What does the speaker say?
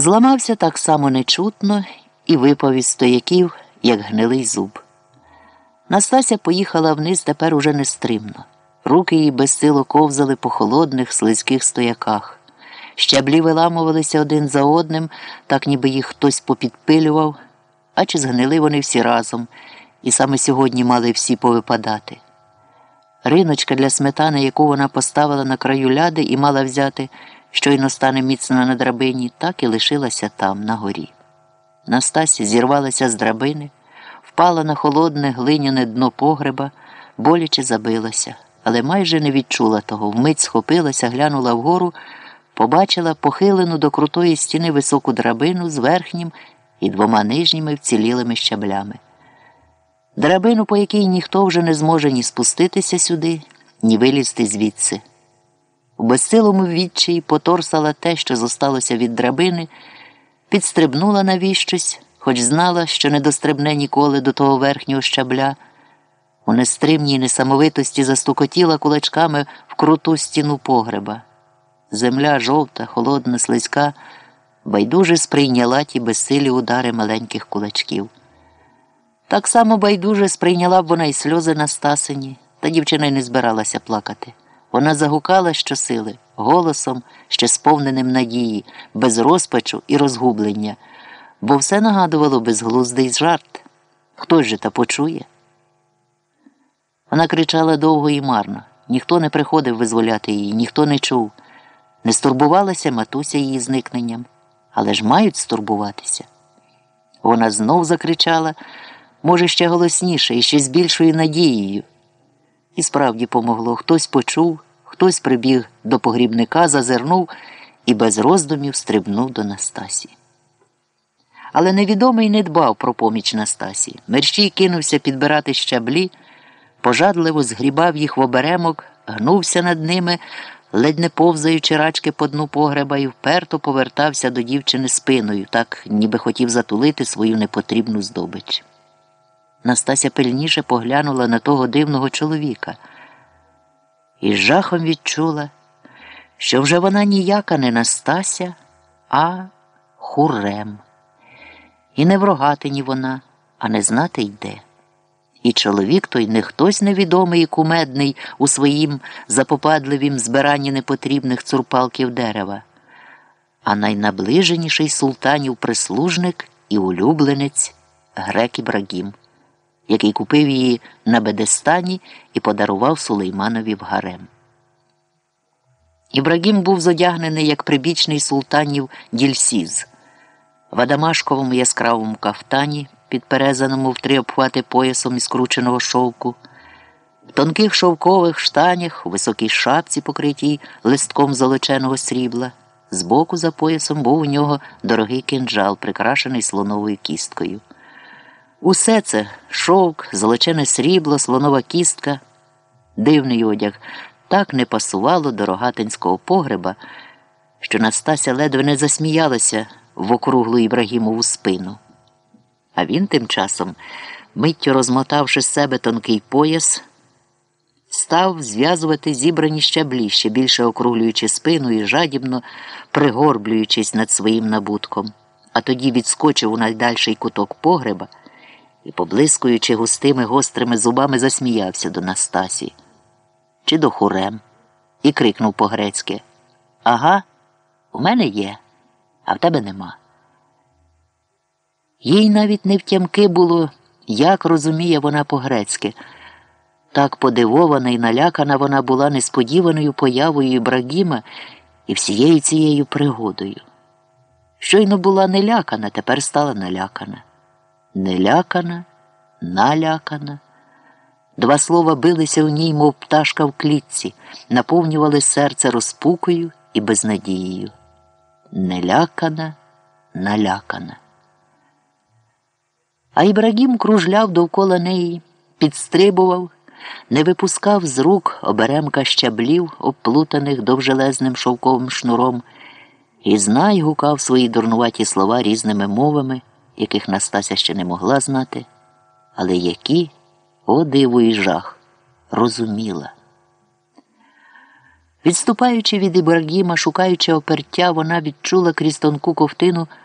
Зламався так само нечутно і випав із стояків, як гнилий зуб. Настася поїхала вниз тепер уже нестримно. Руки її безсило ковзали по холодних, слизьких стояках. Щаблі виламувалися один за одним, так ніби їх хтось попідпилював, а чи згнили вони всі разом, і саме сьогодні мали всі повипадати. Риночка для сметани, яку вона поставила на краю ляди і мала взяти, щойно стане міцно на драбині, так і лишилася там, на горі. Настасі зірвалася з драбини, впала на холодне глиняне дно погреба, боляче забилася, але майже не відчула того. Вмить схопилася, глянула вгору, побачила похилену до крутої стіни високу драбину з верхнім і двома нижніми вцілілими щаблями. Драбину, по якій ніхто вже не зможе ні спуститися сюди, ні вилізти звідси. У безсилому відчаї поторсала те, що зосталося від драбини, підстрибнула навіщось, хоч знала, що не дострибне ніколи до того верхнього щабля. У нестримній несамовитості застукотіла кулачками в круту стіну погреба. Земля жовта, холодна, слизька, байдуже сприйняла ті безсилі удари маленьких кулачків. Так само байдуже сприйняла б вона й сльози на стасині, та дівчина й не збиралася плакати. Вона загукала щосили, голосом, ще сповненим надії, без розпачу і розгублення, бо все нагадувало безглуздий жарт. Хто ж та почує? Вона кричала довго і марно. Ніхто не приходив визволяти її, ніхто не чув. Не стурбувалася матуся її зникненням, але ж мають стурбуватися. Вона знов закричала може, ще голосніше і ще з більшою надією. І справді помогло. Хтось почув, хтось прибіг до погрібника, зазирнув і без роздумів стрибнув до Настасі. Але невідомий не дбав про поміч Настасі. Мерщій кинувся підбирати щаблі, пожадливо згрібав їх в оберемок, гнувся над ними, ледь не повзаючи рачки по дну погреба і вперто повертався до дівчини спиною, так ніби хотів затулити свою непотрібну здобич. Настася пильніше поглянула на того дивного чоловіка і з жахом відчула, що вже вона ніяка не Настася, а хурем. І не врогатині вона, а не знати йде. І чоловік той не хтось невідомий і кумедний у своїм запопадливім збиранні непотрібних цурпалків дерева, а найнаближеніший султанів прислужник і улюбленець грек Ібрагім який купив її на Бедестані і подарував Сулейманові в гарем. Ібрагім був зодягнений як прибічний султанів Дільсіз, в Адамашковому яскравому кафтані, підперезаному в три обхвати поясом із крученого шовку, в тонких шовкових штанях, у високій шапці, покритій листком золоченого срібла. Збоку за поясом був у нього дорогий кинджал, прикрашений слоновою кісткою. Усе це шовк, золочене срібло, слонова кістка, дивний одяг, так не пасувало до рогатинського погреба, що Настася ледве не засміялася в округлу Ібрагімову спину. А він тим часом, миттю розмотавши з себе тонкий пояс, став зв'язувати зібрані щаблі, ще більше округлюючи спину і жадібно пригорблюючись над своїм набутком, а тоді відскочив у найдальший куток погреба і, поблискуючи густими гострими зубами, засміявся до Настасі чи до хурем і крикнув по грецьки Ага, у мене є, а в тебе нема. Їй навіть не втямки було, як розуміє вона по грецьки. Так подивована і налякана вона була несподіваною появою Ібрагіма і всією цією пригодою. Щойно була нелякана, тепер стала налякана нелякана, налякана. Два слова билися у ній, мов пташка в клітці, наповнювали серце розпукою і безнадією. Нелякана, налякана. А Ібрагім кружляв довкола неї, підстрибував, не випускав з рук оберемка щаблів, обплутаних довжелезним шовковим шнуром, і знай гукав свої дурнуваті слова різними мовами яких Настася ще не могла знати, але які, о диву і жах, розуміла. Відступаючи від Ібрагіма, шукаючи опертя, вона відчула крізь тонку ковтину